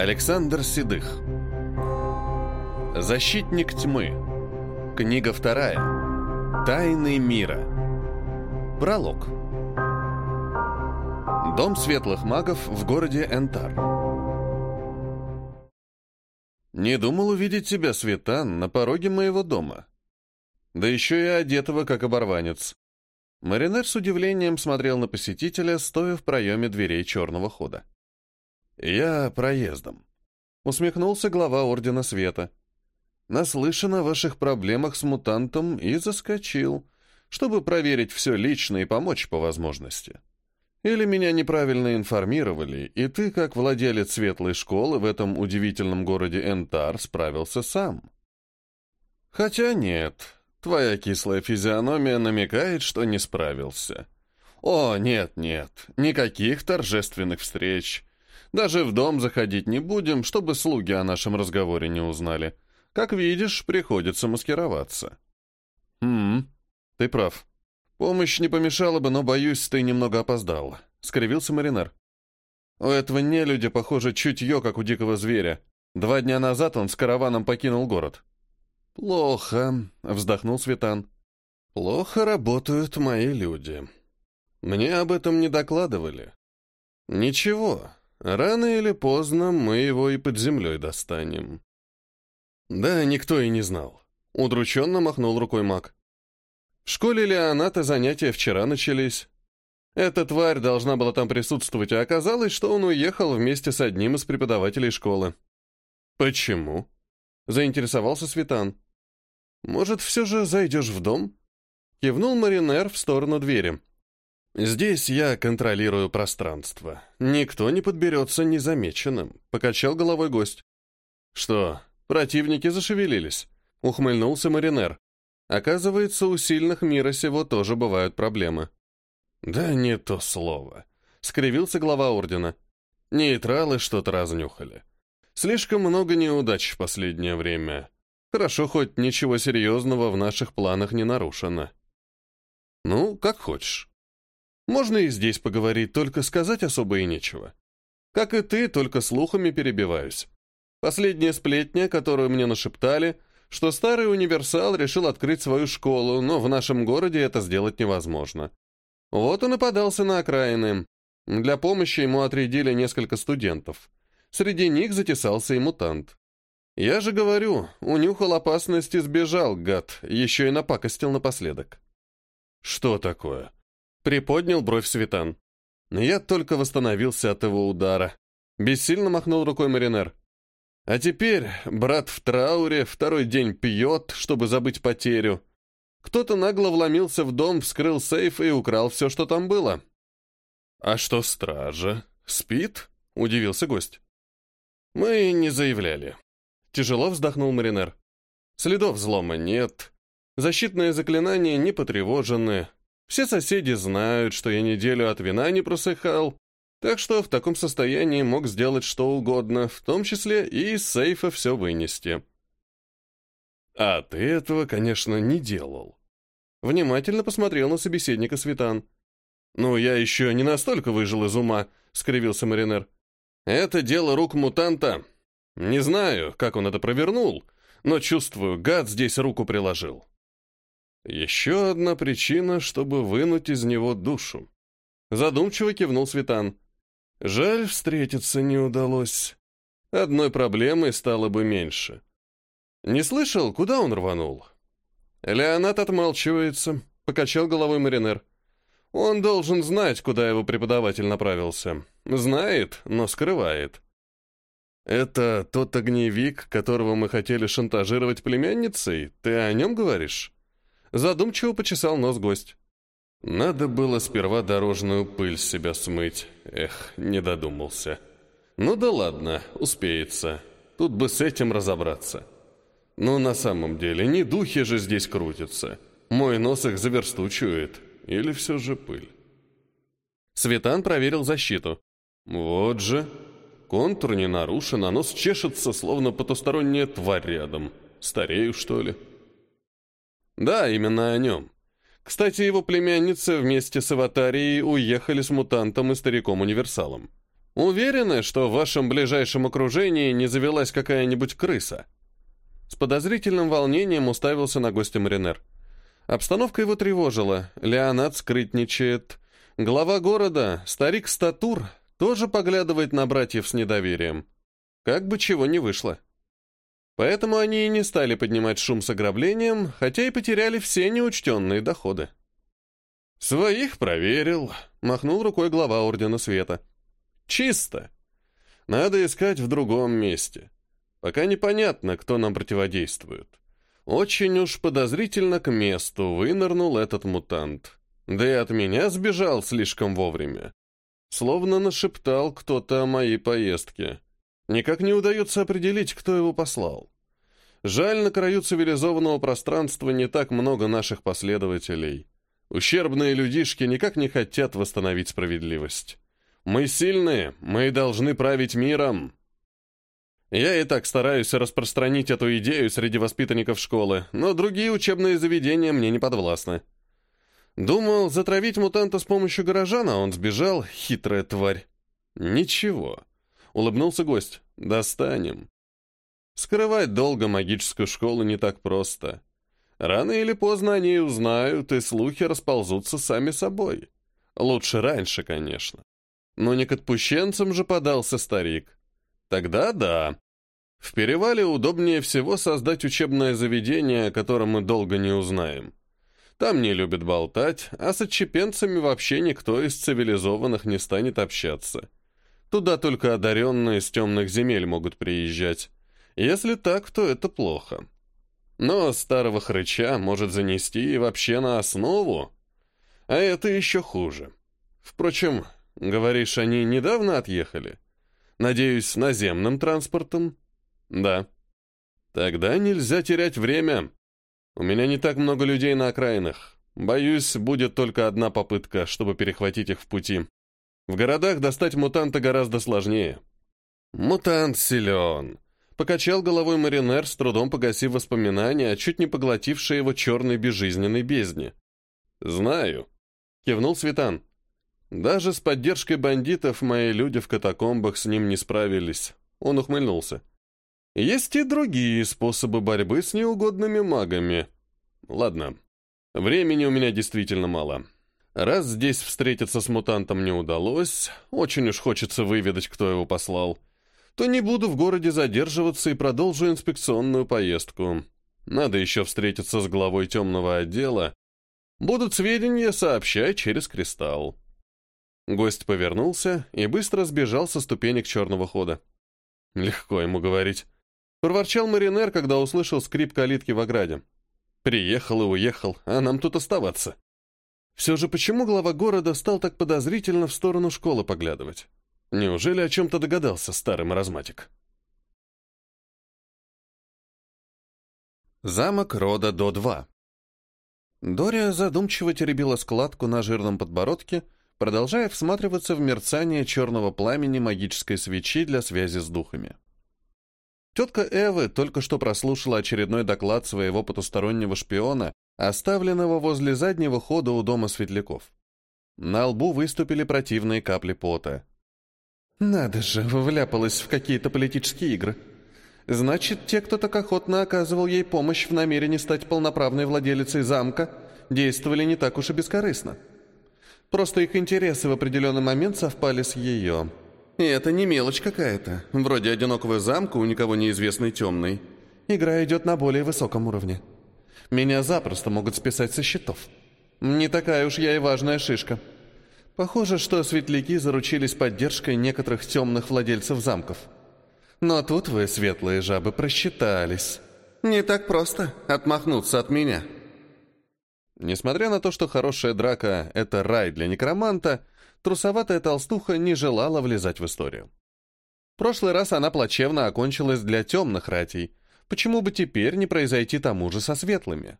Александр Седых. Защитник тьмы. Книга вторая. Тайны мира. Пролог. Дом светлых магов в городе Энтар. Не думал увидеть тебя, Светан, на пороге моего дома. Да еще и одетого, как оборванец. Маринер с удивлением смотрел на посетителя, стоя в проеме дверей черного хода. «Я проездом», — усмехнулся глава Ордена Света. «Наслышан о ваших проблемах с мутантом и заскочил, чтобы проверить все лично и помочь по возможности. Или меня неправильно информировали, и ты, как владелец светлой школы в этом удивительном городе Энтар, справился сам». «Хотя нет, твоя кислая физиономия намекает, что не справился». «О, нет-нет, никаких торжественных встреч» Даже в дом заходить не будем, чтобы слуги о нашем разговоре не узнали. Как видишь, приходится маскироваться». «Хм, ты прав. Помощь не помешала бы, но, боюсь, ты немного опоздал», — скривился Маринар. «У этого нелюдя, похоже, чутье, как у дикого зверя. Два дня назад он с караваном покинул город». «Плохо», — вздохнул Светан. «Плохо работают мои люди. Мне об этом не докладывали». «Ничего, Рано или поздно мы его и под землей достанем. Да, никто и не знал. Удрученно махнул рукой маг. В школе Леоната занятия вчера начались. Эта тварь должна была там присутствовать, а оказалось, что он уехал вместе с одним из преподавателей школы. «Почему?» — заинтересовался Светан. «Может, все же зайдешь в дом?» Кивнул Маринер в сторону двери. «Здесь я контролирую пространство. Никто не подберется незамеченным», — покачал головой гость. «Что, противники зашевелились?» — ухмыльнулся Маринер. «Оказывается, у сильных мира сего тоже бывают проблемы». «Да не то слово», — скривился глава Ордена. «Нейтралы что-то разнюхали. Слишком много неудач в последнее время. Хорошо, хоть ничего серьезного в наших планах не нарушено». «Ну, как хочешь». Можно и здесь поговорить, только сказать особо и нечего. Как и ты, только слухами перебиваюсь. Последняя сплетня, которую мне нашептали, что старый универсал решил открыть свою школу, но в нашем городе это сделать невозможно. Вот он и подался на окраины. Для помощи ему отрядили несколько студентов. Среди них затесался и мутант. Я же говорю, унюхал опасности, сбежал, гад, еще и напакостил напоследок. Что такое? Приподнял бровь Светан. Я только восстановился от его удара. Бессильно махнул рукой Маринер. А теперь брат в трауре, второй день пьет, чтобы забыть потерю. Кто-то нагло вломился в дом, вскрыл сейф и украл все, что там было. «А что стража? Спит?» — удивился гость. «Мы не заявляли». Тяжело вздохнул Маринер. «Следов взлома нет. Защитные заклинания не потревожены. Все соседи знают, что я неделю от вина не просыхал, так что в таком состоянии мог сделать что угодно, в том числе и из сейфа все вынести. А ты этого, конечно, не делал. Внимательно посмотрел на собеседника Светан. «Ну, я еще не настолько выжил из ума», — скривился Маринер. «Это дело рук мутанта. Не знаю, как он это провернул, но чувствую, гад здесь руку приложил». Еще одна причина, чтобы вынуть из него душу. Задумчиво кивнул Светан. Жаль, встретиться не удалось. Одной проблемой стало бы меньше. Не слышал, куда он рванул? Леонат отмалчивается, покачал головой Маринер. Он должен знать, куда его преподаватель направился. Знает, но скрывает. Это тот огневик, которого мы хотели шантажировать племянницей? Ты о нем говоришь? Задумчиво почесал нос гость. Надо было сперва дорожную пыль с себя смыть. Эх, не додумался. Ну да ладно, успеется. Тут бы с этим разобраться. Но на самом деле не духи же здесь крутятся. Мой нос их заверстучует. Или все же пыль? Светан проверил защиту. Вот же. Контур не нарушен, а нос чешется, словно потусторонняя тварь рядом. Старею, что ли? Да, именно о нем. Кстати, его племянница вместе с аватарией уехали с мутантом и стариком-универсалом. Уверены, что в вашем ближайшем окружении не завелась какая-нибудь крыса?» С подозрительным волнением уставился на гостя Маринер. Обстановка его тревожила. Леонад скрытничает. Глава города, старик Статур, тоже поглядывает на братьев с недоверием. Как бы чего не вышло. Поэтому они и не стали поднимать шум с ограблением, хотя и потеряли все неучтенные доходы. «Своих проверил», — махнул рукой глава Ордена Света. «Чисто. Надо искать в другом месте. Пока непонятно, кто нам противодействует. Очень уж подозрительно к месту вынырнул этот мутант. Да и от меня сбежал слишком вовремя. Словно нашептал кто-то о моей поездке. Никак не удается определить, кто его послал. Жаль, на краю цивилизованного пространства не так много наших последователей. Ущербные людишки никак не хотят восстановить справедливость. Мы сильные, мы должны править миром. Я и так стараюсь распространить эту идею среди воспитанников школы, но другие учебные заведения мне не подвластны. Думал затравить мутанта с помощью горожан, а он сбежал, хитрая тварь. Ничего. Улыбнулся гость. Достанем. Скрывать долго магическую школу не так просто. Рано или поздно они узнают, и слухи расползутся сами собой. Лучше раньше, конечно. Но не к отпущенцам же подался старик. Тогда да. В перевале удобнее всего создать учебное заведение, о котором мы долго не узнаем. Там не любят болтать, а с отчепенцами вообще никто из цивилизованных не станет общаться. Туда только одаренные с темных земель могут приезжать. Если так, то это плохо. Но старого хрыча может занести и вообще на основу. А это еще хуже. Впрочем, говоришь, они недавно отъехали? Надеюсь, наземным транспортом? Да. Тогда нельзя терять время. У меня не так много людей на окраинах. Боюсь, будет только одна попытка, чтобы перехватить их в пути. В городах достать мутанта гораздо сложнее. Мутант силен. Покачал головой Маринер, с трудом погасив воспоминания, чуть не поглотившие его черной безжизненной бездне. «Знаю», — кивнул Светан. «Даже с поддержкой бандитов мои люди в катакомбах с ним не справились». Он ухмыльнулся. «Есть и другие способы борьбы с неугодными магами. Ладно, времени у меня действительно мало. Раз здесь встретиться с мутантом не удалось, очень уж хочется выведать, кто его послал» то не буду в городе задерживаться и продолжу инспекционную поездку. Надо еще встретиться с главой темного отдела. Будут сведения, сообщай через кристалл. Гость повернулся и быстро сбежал со ступенек черного хода. Легко ему говорить. Проворчал Маринер, когда услышал скрип калитки в ограде. Приехал и уехал, а нам тут оставаться. Все же почему глава города стал так подозрительно в сторону школы поглядывать? Неужели о чем-то догадался старый маразматик? Замок рода До-2 Дория задумчиво теребила складку на жирном подбородке, продолжая всматриваться в мерцание черного пламени магической свечи для связи с духами. Тетка Эвы только что прослушала очередной доклад своего потустороннего шпиона, оставленного возле заднего хода у дома светляков. На лбу выступили противные капли пота. Надо же, вляпалась в какие-то политические игры. Значит, те, кто так охотно оказывал ей помощь в намерении стать полноправной владелицей замка, действовали не так уж и бескорыстно. Просто их интересы в определенный момент совпали с ее. И это не мелочь какая-то, вроде одинокого замка у никого неизвестной темной. Игра идет на более высоком уровне. Меня запросто могут списать со счетов. Не такая уж я и важная шишка. Похоже, что светляки заручились поддержкой некоторых темных владельцев замков. Но тут вы, светлые жабы, просчитались. Не так просто отмахнуться от меня. Несмотря на то, что хорошая драка — это рай для некроманта, трусоватая толстуха не желала влезать в историю. В прошлый раз она плачевно окончилась для темных ратей. Почему бы теперь не произойти тому же со светлыми?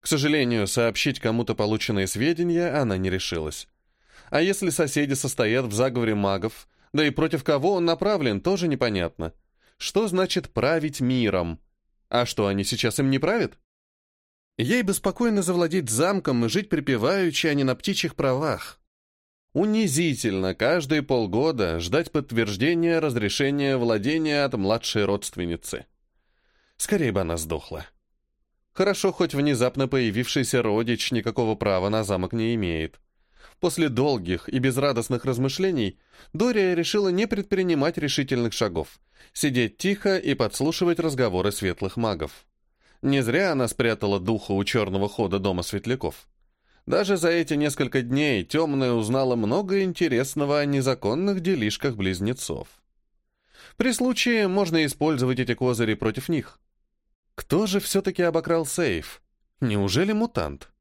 К сожалению, сообщить кому-то полученные сведения она не решилась. А если соседи состоят в заговоре магов, да и против кого он направлен, тоже непонятно. Что значит править миром? А что, они сейчас им не правят? Ей бы спокойно завладеть замком и жить припеваючи, а не на птичьих правах. Унизительно каждые полгода ждать подтверждения разрешения владения от младшей родственницы. Скорее бы она сдохла. Хорошо, хоть внезапно появившийся родич никакого права на замок не имеет. После долгих и безрадостных размышлений Дория решила не предпринимать решительных шагов, сидеть тихо и подслушивать разговоры светлых магов. Не зря она спрятала духа у черного хода дома светляков. Даже за эти несколько дней темная узнала много интересного о незаконных делишках близнецов. При случае можно использовать эти козыри против них. Кто же все-таки обокрал сейф? Неужели мутант?